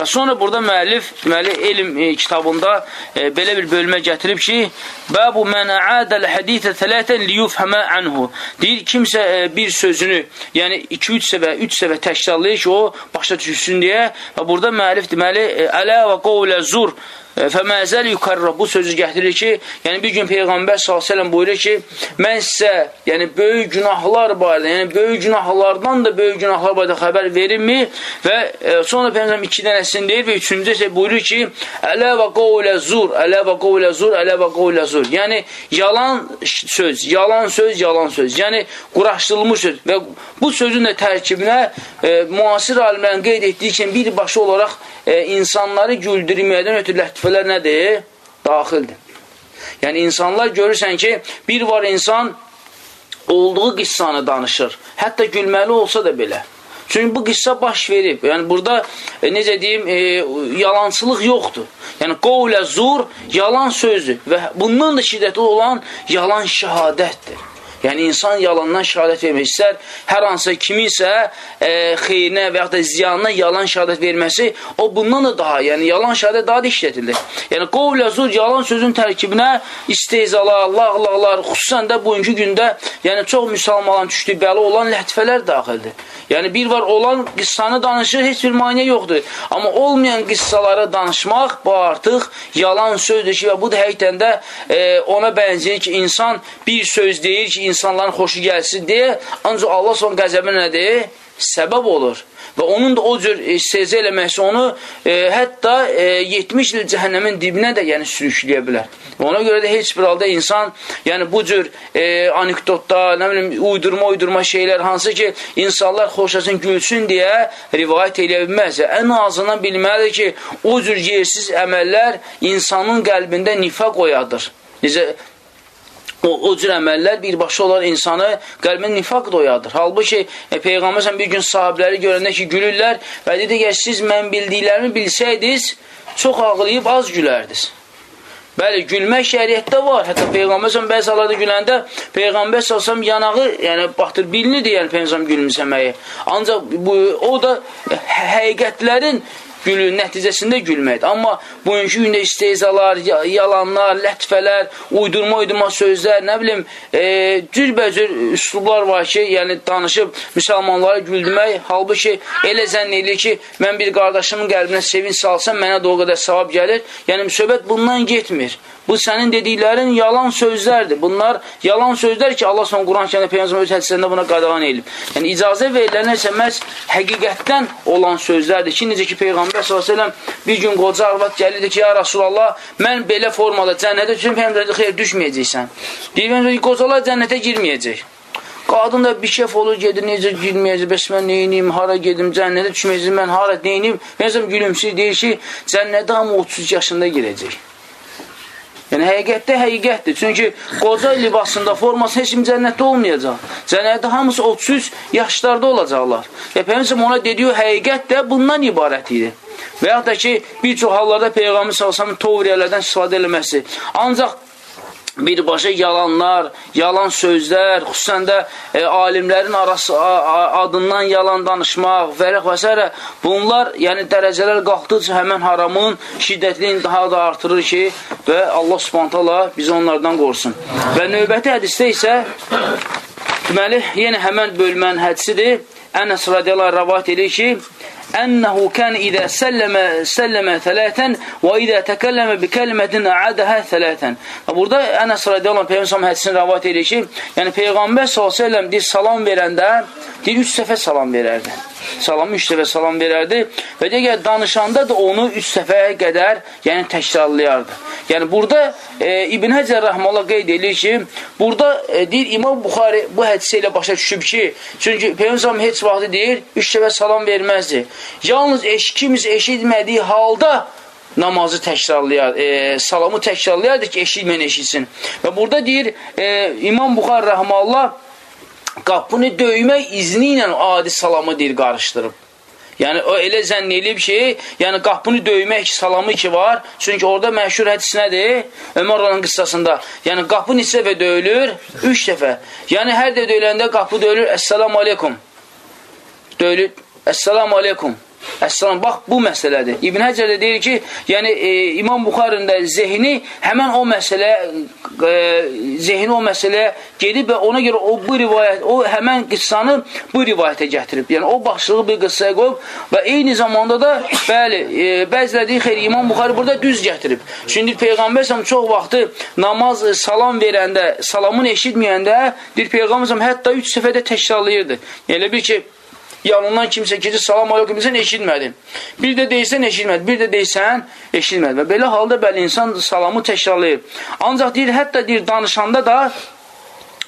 Və sonra burada müəllif, deməli, elm e, kitabında e, belə bir bölmə gətirib ki, Bəbu mənə ədəl həditə tələtən liyufhəmə anhu. Deyir, kimsə e, bir sözünü, yəni 2-3 səvə, 3 səvə təkrarlayır ki, o başa düşsün deyə və burada müəllif deməli, e, ələ və qovlə zur Fəməzəl yukarra bu sözü gətirir ki, yəni bir gün Peyğəmbər s.ə.v buyurur ki, mən sizə, yəni böyük günahlar barədə, yəni böyük günahlardan da böyük günahlar barədə xəbər verirmi? Və e, sonra Peyğəmbər iki dənəsini deyir və üçüncü isə buyurur ki, ələ və qovlə zur, ələ və qovlə zur, ələ və qovlə zur. Yəni, yalan söz, yalan söz, yalan söz. Yəni, quraşdırılmış söz. Və bu sözün də tərkibinə e, müasir alimlərin qeyd etdiyi kimi birbaşa olaraq e, insanları güldürməkdən ötürü lətifələr nədir? Daxildir. Yəni, insanlar görürsən ki, bir var insan olduğu qissanı danışır. Hətta gülməli olsa da belə. Çünki bu qissa baş verib. Yəni, burada, e, necə deyim, e, yalancılıq yoxdur. Yəni, qovlə zur, yalan sözdür. Və bundan da şiddətli olan yalan şəhadətdir. Yəni, insan yalandan şəhadət vermək istər, hər hansısa kiminsə e, xeyrinə və yaxud da ziyanına yalan şəhadət verməsi, o bundan da daha, yəni yalan şəhadət daha da işlətilir. Yəni, qovlə zur, yalan sözün tərkibinə isteyzalar, lağlaqlar, xüsusən də bugünkü gündə, yəni çox müsəlmanların düşdüyü bəli olan ləhtifələr daxildir. Yəni, bir var olan qıssanı danışır, heç bir maniyə yoxdur. Amma olmayan qıssaları danışmaq, bu artıq yalan sözdür ki, və bu da həqiqdən də e, ona bənzəyir ki, insan bir söz deyir ki, insanların xoşu gəlsin deyə, ancaq Allah son qəzəbi nədir? Səbəb olur. Və onun da o cür istezə eləməsi onu e, hətta e, 70 il cəhənnəmin dibinə də yəni sürükləyə bilər. Ona görə də heç bir halda insan, yəni bu cür e, anekdotda, nə bilim, uydurma-uydurma şeylər, hansı ki, insanlar xoşlasın, gülsün deyə rivayət eləyə bilməz. Ən azından bilməlidir ki, o cür yersiz əməllər insanın qəlbində nifaq oyadır. Necə o, o cür əməllər birbaşa olan insanı qəlbin nifaq doyadır. Halbuki e, Peyğəmbər bir gün sahabiləri görəndə ki, gülürlər və dedi ki, siz mən bildiklərimi bilsəydiniz, çox ağlayıb az gülərdiniz. Bəli, gülmək şəriətdə var. Hətta Peyğəmbər s.ə.v bəzi hallarda güləndə Peyğəmbər s.ə.v yanağı, yəni batır, bilinirdi yəni Peyğəmbər gülümsəməyi. Ancaq bu, o da həqiqətlərin gülün nəticəsində gülməkdir. Amma bugünkü gündə isteyzalar, yalanlar, lətfələr, uydurma-uydurma sözlər, nə bilim, e, cürbəcür üslublar var ki, yəni danışıb müsəlmanları güldürmək, halbuki elə zənn edir ki, mən bir qardaşımın qəlbinə sevinç salsam, mənə də o qədər savab gəlir. Yəni, söhbət bundan getmir. Bu sənin dediklərin yalan sözlərdir. Bunlar yalan sözlər ki, Allah son Quran kəndə Peyyəmzəm öz hədislərində buna qadağan edib. Yəni, icazə verilənə isə məhz həqiqətdən olan sözlərdir ki, necə ki, Peyğəmbər s.ə.v bir gün qoca arvad gəlirdi ki, ya Rasulallah, mən belə formada cənnətə düşüm, Peyyəmzəm xeyr, düşməyəcəksən. Deyirəm, qocalar cənnətə girməyəcək. Qadın da bir şəf olur, gedir, necə girməyəcək, bəs mən neyiniyim, hara gedim, cənnətə düşməyəcək, mən hara neyiniyim, Peyyəmzəm gülümsüz deyir ki, cənnətə amma 30 yaşında girəcək. Yəni, həqiqətdə həqiqətdir. Çünki qoca libasında, forması heç kim cənnətdə olmayacaq. Cənnətdə hamısı 33 yaşlarda olacaqlar. Və Peyğəmbər ona dediyi həqiqət də bundan ibarət idi. Və yaxud da ki, bir çox hallarda Peyğəmbər sallallahu tovriyələrdən istifadə eləməsi. Ancaq birbaşa yalanlar, yalan sözlər, xüsusən də e, alimlərin arası, a, adından yalan danışmaq və və s. bunlar, yəni dərəcələr qalxdıqca həmən haramın şiddətliyini daha da artırır ki, və Allah subhantala bizi onlardan qorusun. Və növbəti hədisdə isə, deməli, yenə həmən bölmənin hədisidir. Ənəs radiyallahu rəvat edir ki, ənəhu kən idə səlləmə, səlləmə thələtən və idə təkəlləmə bi kəlmətin ədəhə thələtən. Burada Ənəs radiyallahu Peyğəmbər hədisini rəvat edir ki, yəni Peyğəmbər s.ə.v deyir, salam verəndə, deyir, üç səfə salam verərdi. Salamı üç dəfə salam verərdi və digər danışanda da onu üç səfəyə qədər yəni təkrarlayardı. Yəni burada e, İbn Həcər Rəhmallah qeyd edir ki, burada e, deyir İmam Buxari bu hədisə ilə başa düşüb ki, çünki Peyğəmbər heç vaxtı deyir, üç dəfə salam verməzdi. Yalnız eşkimiz eşitmədiyi halda namazı təkrarlayar, e, salamı təkrarlayardı ki, eşitmən eşitsin. Və burada deyir, e, İmam Buxar Rəhmallah qapını döymək izni ilə adi salamı deyir, qarışdırıb. Yəni, o elə zənn elib ki, yəni qapını döymək salamı ki var. Çünki orada məşhur hədis nədir? Ömər olan qıssasında. Yəni, qapı neçə dəfə döyülür? Üç dəfə. Yəni, hər də döyüləndə qapı döyülür, əssalamu aleykum. Döyülür, əssalamu aleykum. Əssalam, bax, bu məsələdir. İbn Həcər də deyir ki, yəni e, İmam Buxarın da zehni həmən o məsələ, e, zehni o məsələyə gedib və ona görə o bu rivayət, o həmən qıssanı bu rivayətə gətirib. Yəni o başlığı bir qıssaya qoyub və eyni zamanda da, bəli, e, bəziləri deyir, xeyr, İmam Buxarı burada düz gətirib. Çünki Peyğəmbər səhəm çox vaxtı namaz, salam verəndə, salamını eşitməyəndə, deyir, Peyğəmbər səhəm hətta üç səfədə təkrarlayırdı. Yəni, bir ki, yanından kimsə keçir, salam aleykum desən, eşitmədin. Bir də deysən, eşitmədin. Bir də deysən, eşitmədin. Və belə halda bəli, insan salamı təkrarlayır. Ancaq deyir, hətta deyir, danışanda da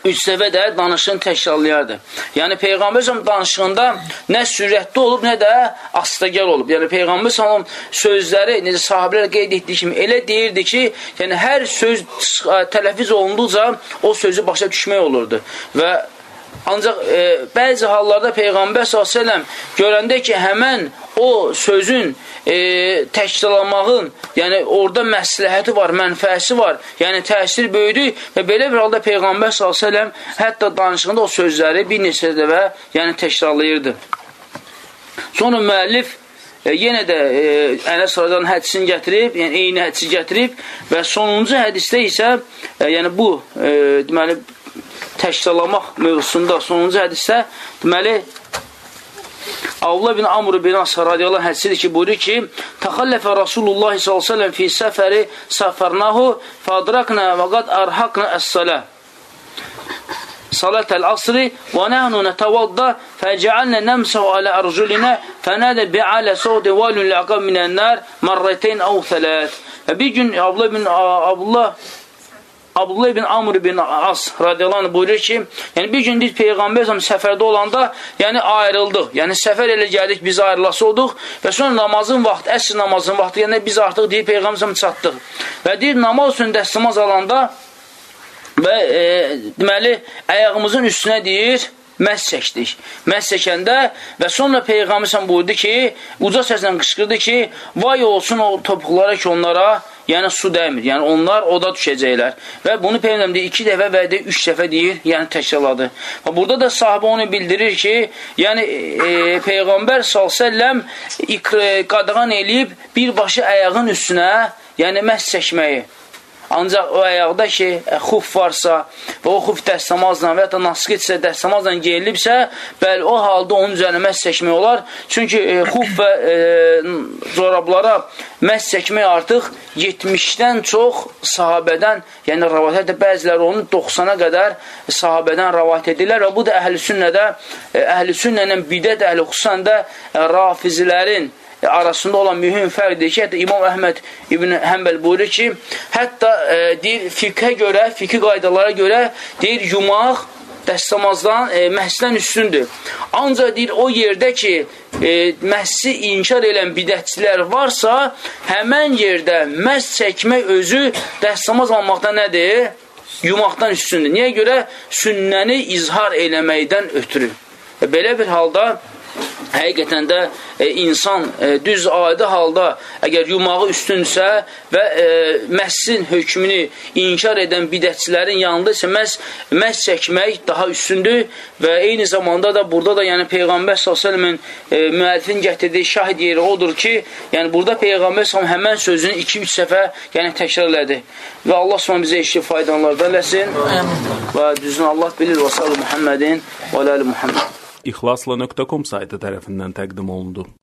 üç səvə də danışığını təkrarlayardı. Yəni Peyğəmbər sallam danışığında nə sürətli olub, nə də astagar olub. Yəni Peyğəmbər sallam sözləri necə sahabelər qeyd etdiyi kimi elə deyirdi ki, yəni hər söz tələffüz olunduqca o sözü başa düşmək olurdu. Və Ancaq e, bəzi hallarda Peyğəmbər s.ə.v görəndə ki, həmən o sözün e, təkrarlamağın, yəni orada məsləhəti var, mənfəəsi var, yəni təsir böyüdü və belə bir halda Peyğəmbər s.ə.v hətta danışığında o sözləri bir neçə dəvə yəni təkrarlayırdı. Sonra müəllif e, yenə də e, Ənəs Radan hədisini gətirib, yəni eyni hədisi gətirib və sonuncu hədisdə isə e, yəni bu e, deməli təşkilamaq mövzusunda sonuncu hədisdə deməli Avla bin Amr bin Asar radiyallahu hədisidir ki, buyurur ki, Təxalləfə Rasulullah s.ə.v fi səfəri səfərnahu fədraknə və qad ərhaqnə əs-sələ salətəl asri və nəhnu nətəvadda fəcəalnə nəmsəu alə ərculinə fənədə bi'alə soğdi valün ləqab minənlər mərrətəyn əv thələt. Və bir gün Abla bin Abla Abdullah ibn Amr ibn As radiyallahu buyurur ki, yəni bir gün biz Peyğəmbər səfərdə olanda, yəni ayrıldıq. Yəni səfər elə gəldik, biz ayrılası olduq və sonra namazın vaxtı, əsr namazın vaxtı, yəni biz artıq deyir Peyğəmbər çatdıq. Və deyir namaz üçün dəstəmaz alanda və e, deməli ayağımızın üstünə deyir məhz çəkdik. Məhz çəkəndə və sonra Peyğəmbər buyurdu ki, uca səslə qışqırdı ki, vay olsun o topuqlara ki, onlara yəni su dəymir. Yəni onlar oda düşəcəklər. Və bunu Peyğəmbər deyir, iki dəfə və deyir, üç dəfə deyir, yəni təkrarladı. Və burada da sahabə onu bildirir ki, yəni e, Peyğəmbər s.ə.v qadağan eləyib birbaşı ayağın üstünə, yəni məhz çəkməyi. Ancaq o ayaqda ki, ə, e, xuf varsa və o xuf dəstəmazla və ya da naskitsə dəstəmazla geyilibsə, bəli, o halda onun üzərinə məhz çəkmək olar. Çünki e, xuf və e, corablara məhz çəkmək artıq 70-dən çox sahabədən, yəni rəvat edir. Bəziləri onu 90-a qədər sahabədən rəvat edirlər və bu da əhl-i sünnədə, e, əhl-i sünnənin bidət əhli xüsusən də e, rafizilərin arasında olan mühüm fərqdir ki, hətta İmam Əhməd İbn Həmbəl buyurur ki, hətta e, deyir, fiqhə görə, fiqhi qaydalara görə deyir, yumaq dəstəmazdan, e, məhsdən üstündür. Ancaq deyir, o yerdə ki, e, məhsi inkar edən bidətçilər varsa, həmən yerdə məhs çəkmək özü dəstəmaz almaqda nədir? Yumaqdan üstündür. Niyə görə? Sünnəni izhar eləməkdən ötürü. E, belə bir halda həqiqətən də e, insan e, düz adi halda əgər yumağı üstünsə və e, məhsin hökmünü inkar edən bidətçilərin yanında isə məhz, məhz çəkmək daha üstündür və eyni zamanda da burada da yəni Peyğəmbər s.ə.v-in e, müəllifin gətirdiyi şahid yeri odur ki, yəni burada Peyğəmbər s.ə.v həmən sözünü 2-3 səfə yəni təkrar elədi və Allah s.ə.v bizə işi faydalardan eləsin və düzün Allah bilir və sallı Muhammedin və aləli Muhammed. İxlasla.com saytı tərəfindən təqdim olundu.